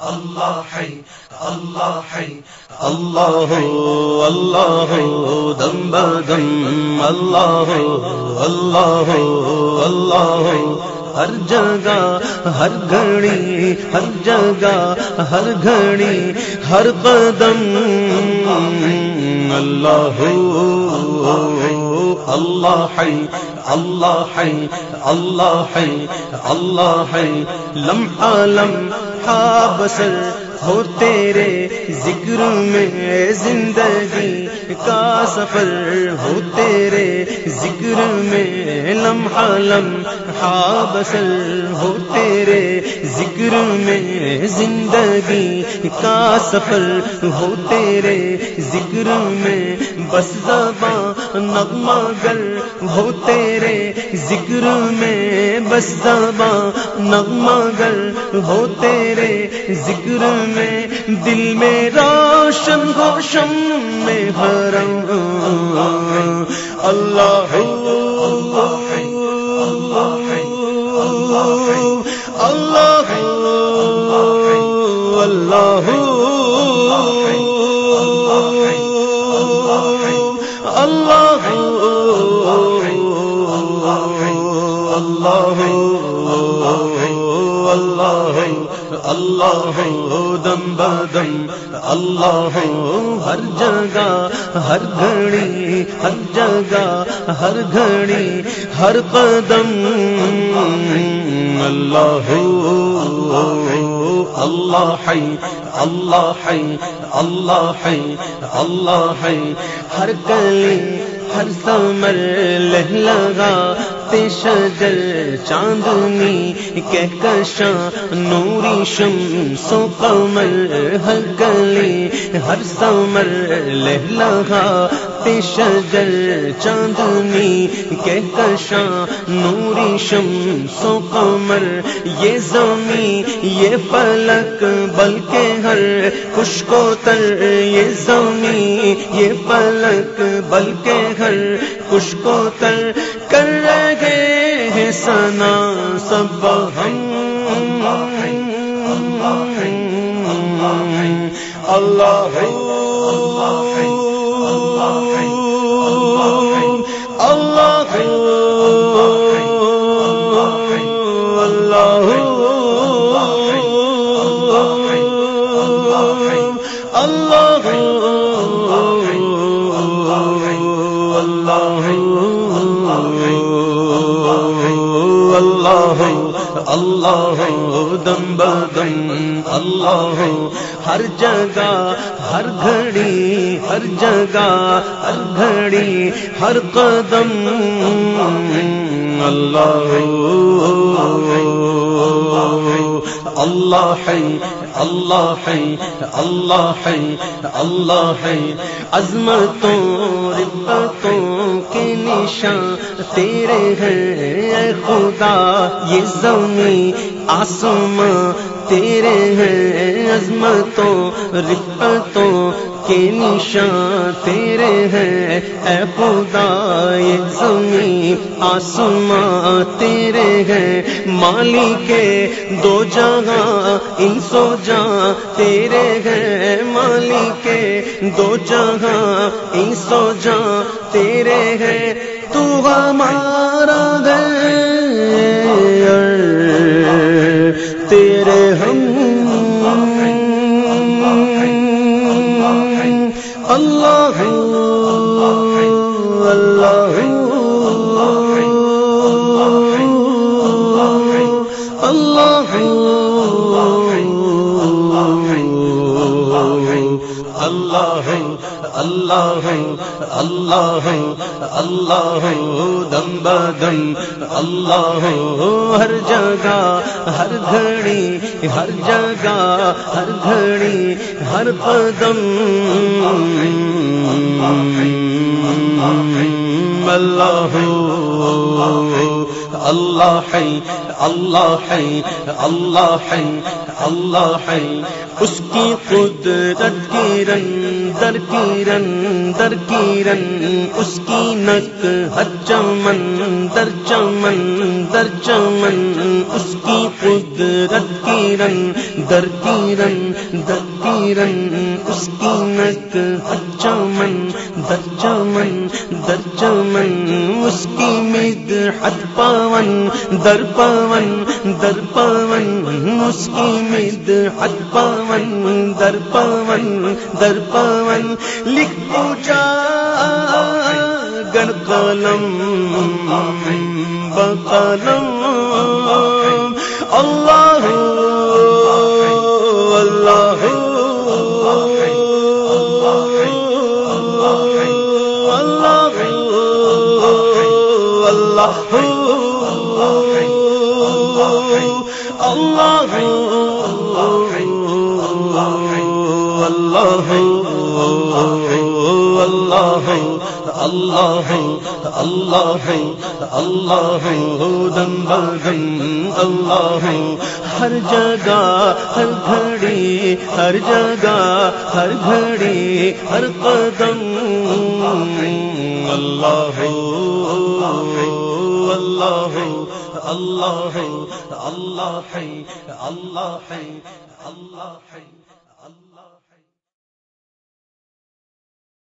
اللہ ہے اللہ ہے، اللہ اللہ oh دم بدم اللہ اللہ اللہ ہر جگہ، ہر گھڑی، ہر جگہ، ہر گھڑی، ہر قدم۔ اللہ ہو اللہ ہے اللہ ہے اللہ ہے اللہ ہے. لمحہ لمحہ بسر ہو تیرے ذکر میں زندگی کا سفر ہو تیرے ذکر میں لمحہ لمحہ بسر ہو تیرے ذکر میں زندگی کا سفر ہو تیرے ذکر میں. بس زباں نغمہ گر ہو تیرے ذکر میں بس زباں نغمہ گر ہو تیرے ذکر میں دل میں روشن گوشم میں حرم اللہ اللہ اللہ اللہ اللہ اللہ اللہ دم بدم اللہ ہر جگہ ہر گھڑی ہر جگہ ہر گھڑی ہر قدم اللہ اللہ ہے اللہ ہے اللہ ہے اللہ ہے ہر گلی ہر سمر لہ لگا شجر چاندنی کہکشاں نوری شم سو قمر ہر گلی ہر سمر لہ لگا شجر چاندنی کے کشاں نوری شم سو قمر، یہ زمین، یہ پلک بلکہ ہر خوش کو تر، یہ زمین، یہ پلک بلکہ ہر خوش کو تر۔ کر رہے ہیں سنا سب ہم۔ اللہ اللہ اللہ اللہ اللہ دم بدم، اللہ ہر جگہ، ہر گھڑی، ہر جگہ، ہر گھڑی، ہر قدم، اللہ اللہ ہے اللہ ہے اللہ ہے اللہ ہے. عظمتوں، ربتوں کے نشان تیرے ہیں، اے خدا، یہ زمین آسمان تیرے ہیں. عظمتوں، ربتوں کے نشان تیرے ہیں؟ اے خدا، یہ زمین آسمان تیرے ہیں۔ مالی کے دو جگہ ان سو جہاں تیرے ہیں۔ مالی کے دو جگہ ان سو جہاں تیرے ہیں۔ تو ہمارا تیرے اللہ اللہ دم بدم اللہ ہر جگہ ہر گھڑی ہر جگہ ہر گھڑی ہر قدم اللہ اللہ ہے اللہ ہے اللہ ہے اللہ ہے۔ اس کی قدرت کرن در کرن در کرن اس کی نک ہر چمن در چمن در چمن اس قدرت کی رن، در کی رن، در کی رن، اس کی نک چمن در چمن در چمن اس کی مد، حد پون در پون در پون اس کی مد، حد پون پون در پون در پون لکھ پوچھا گن قلم، بقلم اللہ اللہ اللہ اللہ اللہ اللہ اللہ اللہ اللہ دم بدم اللہ ہر جگہ ہر گھڑی، ہر جگہ ہر گھڑی، ہر قدم۔ اللہ اللہ اللہ اللہ اللہ اللہ